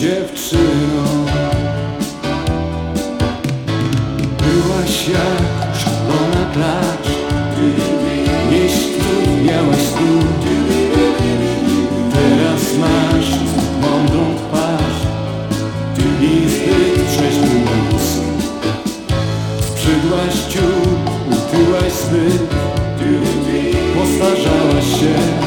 dziewczyną Byłaś jak szklona klacz Jeśli tu miałaś stół Teraz masz mądrą twarz I zbyt przeźmiłą Sprzydłaś ciut, utyłaś zbyt Postarzałaś się.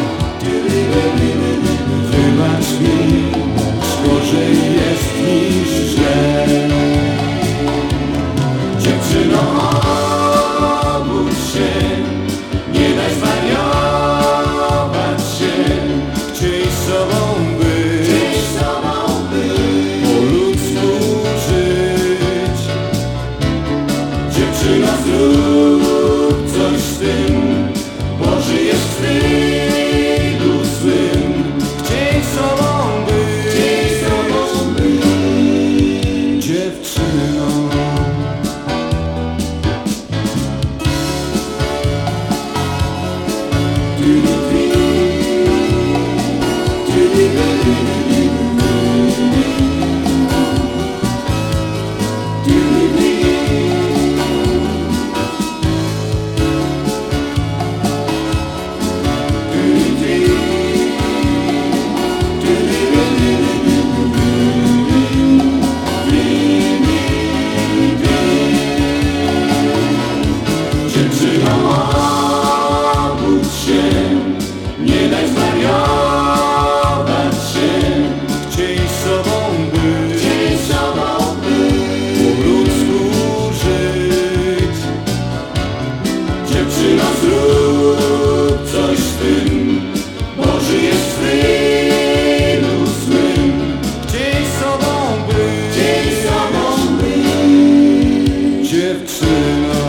Dziewczyna zrób coś z tym. soon.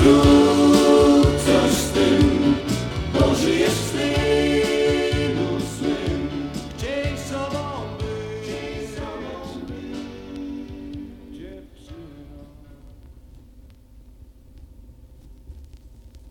cruz.